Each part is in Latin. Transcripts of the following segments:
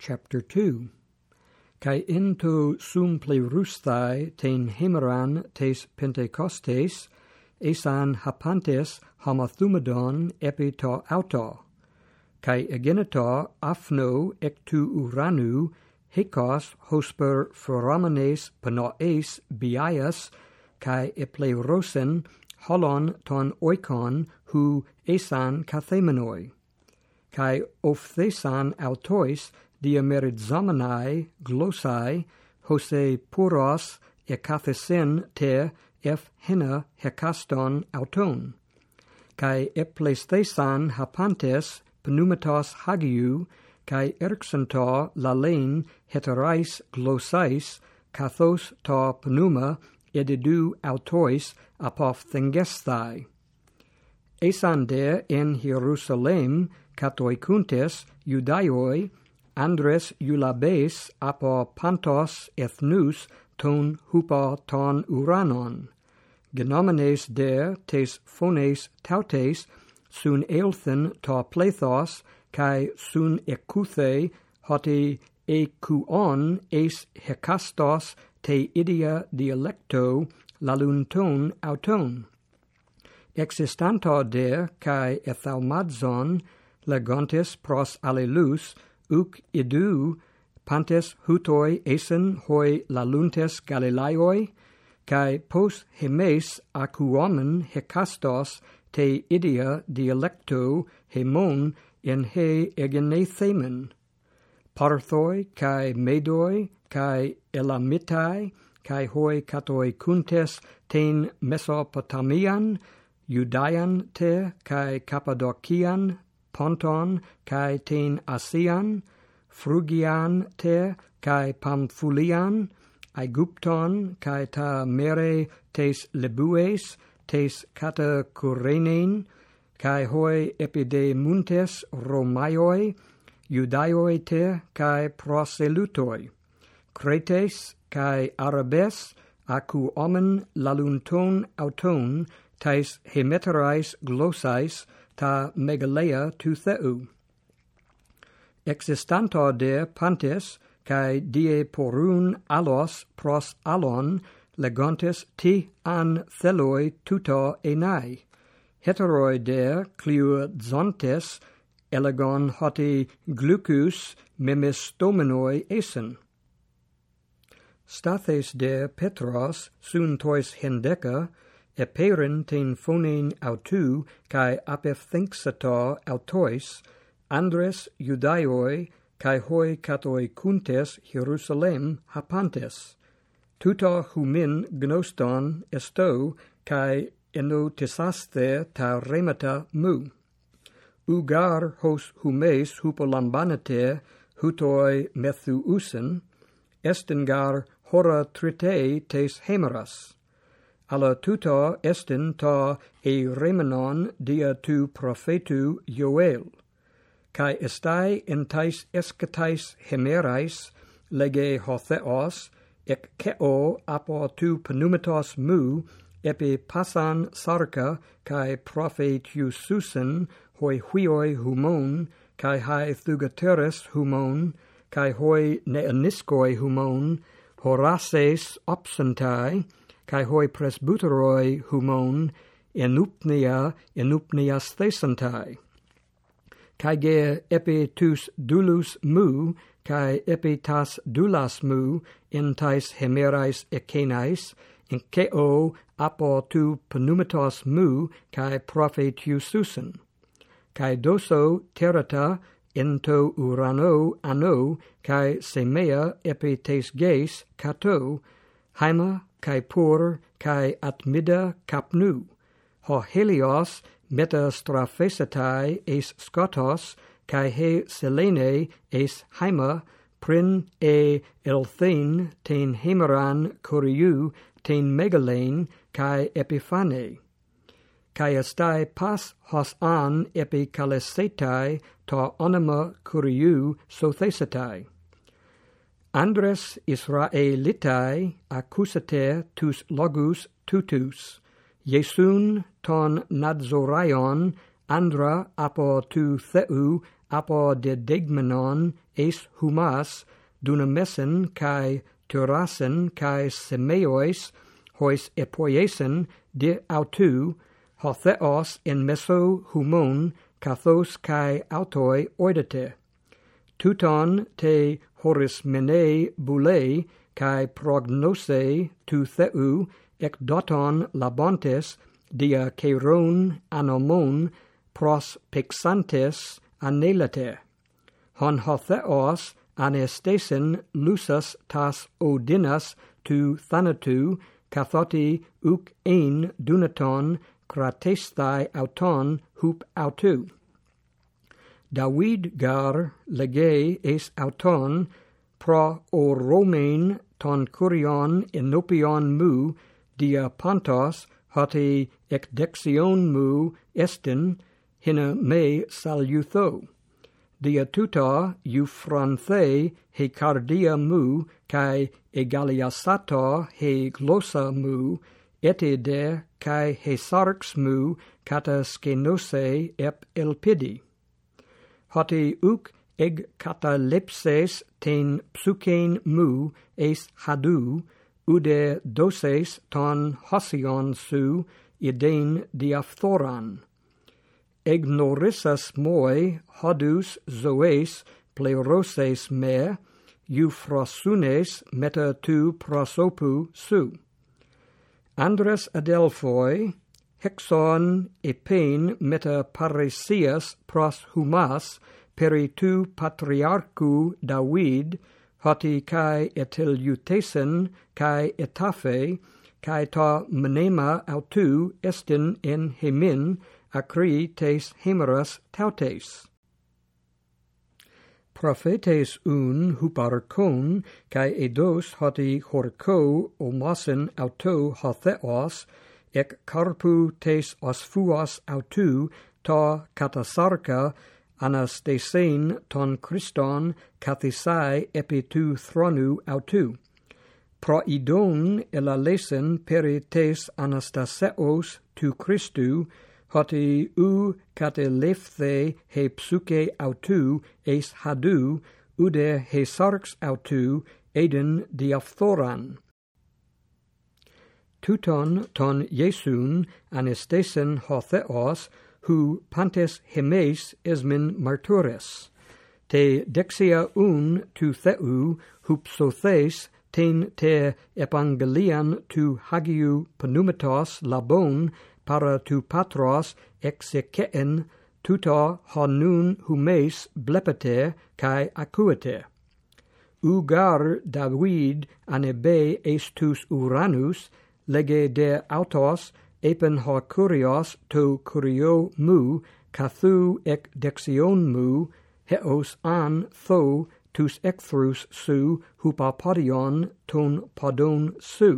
chapter 2 kai into sum plerustai ten hemeran tes pentecostes esan hapantes hamathumadon epi to auto. Kai agenito afno ek tu uranu hekos hosper foramenes panoes bias kai epleurosen holon ton oikon hu esan kathemenoi kai ofthesan autois diamerizomenoe glossae hose puros ekathisin te ef hena hecaston auton. Kai eplesthesan hapantes pneumatos hagiu kai erxenta lalein heterais glossais kathos ta pneuma edidu autois apophthengessthai esan de in hierusalem catoicuntes judaioi Andres Eulabes apo Pantos ethnus ton hupa ton uranon. Genomenes der tes phones tautes sun eilthen ta plethos kai sun ekuthe hoti ekuon es hekastos te idia dialecto lalunton auton. Existanta der kai ethalmadzon legontes pros allelus, uc idu pantes hutoi esen hoi laluntes Galileoi, kai pos hemes acuomen hecastos te idia dialecto hemon in he egenethemen. Parthoi kai Medoi kai Elamitai kai hoi katoi kuntes ten Mesopotamian, Judaian te kai Cappadocian ponton kai ten asian Phrygian te kai Pamphylian Aegypton kai ta mere tes lebues tes catacurenein kai hoi epide muntes romaioi judaioi te kai proselutoi cretes kai arabes aku omen lalunton auton tais hemeterais glossais ta megaleia tu theu. Existanto de pantes, cae die porun alos pros alon, legontes ti an theloi tuto enai. Heteroi de cliuzontes, elegon hoti glucus memistomenoi esen. Stathes de Petros sun tois hendeca, eperin ten phonein autu kai apethinxata autois andres judaioi kai hoi katoi kuntes Jerusalem hapantes. Tuta humin gnoston esto kai enotisaste ta remata mu. Ugar hos humes hupolambanate hutoi methuusen estengar hora tritei tes hemeras alla tuta estin ta e remenon dia tu profetu Joel, cae estai entais escatais hemerais lege hotheos, ec ceo apo tu penumitos mu, epi pasan sarca, cae prophetu susen, hoi huioi humon, cae hae thugateres humon, cae hoi neaniscoi humon, horaces obsentae, kai hoi presbuteroi humon enupnia enupnias thesantai kai ge epi tus dulus mu kai epi tas dulas mu entais hemerais ekenais in keo apo tu pneumatos mu kai prophetususen kai doso terata ento urano ano kai semea epi tes geis kato Haima kai Pur kai Atmida Kapnu, ho Helios metastraphesetai es Scotos, kai he Selene es Haima, prin e elthin ten Hemeran Curiu ten Megalene kai Epiphane. Kai estai pas hos an epi kalesetai ta onoma curiu sothesetai. Andres Israelitai accusate tus logus tutus, Iesun ton Nazoraion andra apo tu theu apo didegmenon eis humas dunamesen kai turasen kai semeois hois epoiesen de autu hotheos en meso humon kathos kai autoi oidete. Tuton te horis horismenei bulei kai prognosei tu theu ec doton labontes dia keiron anomon pros pixantes anelate. Hon hotheos anestesin lusas tas odinas tu thanatu kathoti uk ein dunaton kratestai auton hup autu. David gar lege es auton pro o romain ton curion enopion mu dia pantos hoti ecdexion mu estin hina me salutho dia tuta euphranthe he cardia mu kai egaliasato he glossa mu ete de kai he sarx mu kata skenose ep elpidi hoti uk eg katalepses ten psukein mu es hadu, ude doses ton hosion su iden diaphthoran. Eg norissas moi hodus zoes pleroses me, euphrasunes meta tu prosopu su. Andres Adelphoi, hexon epein metaparesias pros humas peri tu patriarchu David hoti kai etelutesen kai etafe kai ta mnema autu estin en hemin acri tes hemeras tautes prophetes un huparkon kai edos hoti horko omasen auto hotheos ec carpu tes osfuas autu ta catasarca anastasein ton Christon kathisai epi tu thronu autu. Proidon elalesen peri tes anastaseos tu Christu, hoti u catelefthe he psuche autu eis hadu, ude he sarx autu, eden diaphthoran tuton ton Iesun anestesen hotheos, hu pantes hemes esmin martures. Te dexia un tu theu hupsothes ten te evangelian tu hagiu pneumatos labon para tu patros execeen tuta honun humes blepete kai acuete. Ugar David anebe estus Uranus lege de autos epen ho curios to curio mu kathu ek dexion mu heos an tho tus ecthrus su hupapodion ton podon su.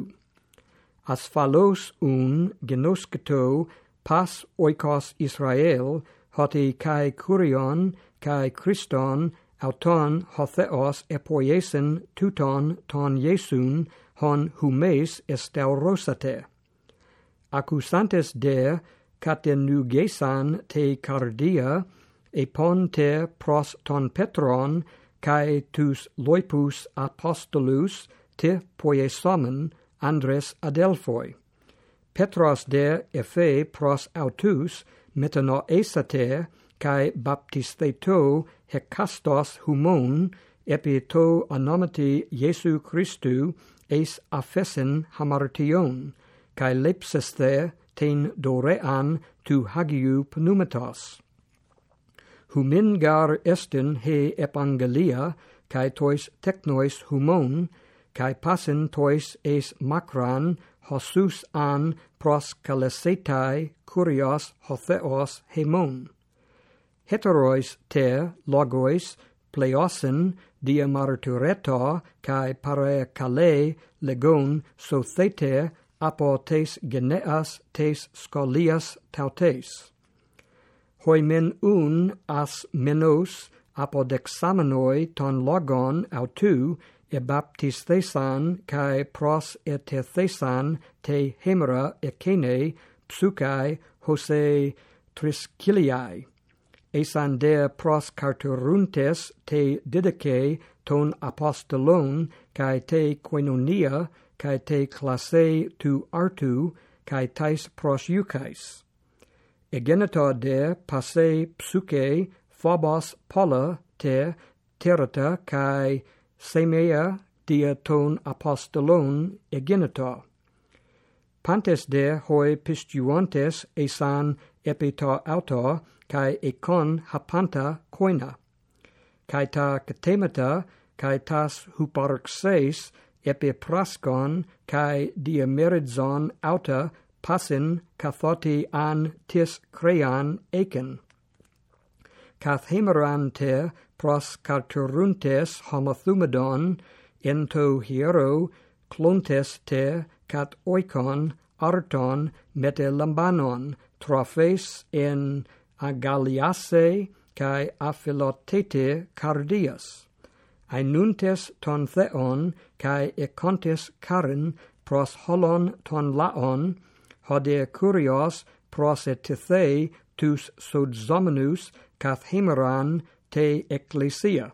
Asphalos un genosketo pas oikos israel hoti kai curion kai christon auton hotheos epoiesin tuton ton Iesun hon humes estaurosate. Accusantes de catenugesan te cardia, epon te pros ton Petron, cae tus loipus apostolus te poiesomen Andres Adelphoi. Petros de efe pros autus metanoesate, cae baptisteto hecastos humon epi to onomati Jesu Christu eis aphesin hamartion, kai lepseste ten dorean tu hagiu pneumatos. Humin gar estin he epangelia, kai tois technois humon, kai pasin tois eis macran hosus an pros calesetai curios hotheos hemon heterois te logois pleosin dia martureta kai pare kale legon sothete apo tes geneas tes scolias tautes hoi men un as menos apodexamenoi ton logon autou e baptistesan kai pros etethesan te hemera ekene psukai hose triskiliai esan de pros carturuntes te didache ton apostolon kai te quenonia kai te classe tu artu kai tais pros eukais egenita de passe psuche phobos pola te terata kai semea dia ton apostolon egenita pantes de hoi pistuantes esan epita auto kai ekon hapanta koina kai ta katemata kai tas huparxes epipraskon kai diameridzon auta pasin kathoti an tis crean eken. Kath hemerante pros carturuntes homothumedon ento hiero clontes te cat oikon arton mete lambanon trophes in Agaliase kai Aphilotete Cardias, aenuntes ton theon kai econtes carin pros holon ton laon, hode curios pros etithei tus sodzomenus cath hemeran te ecclesia.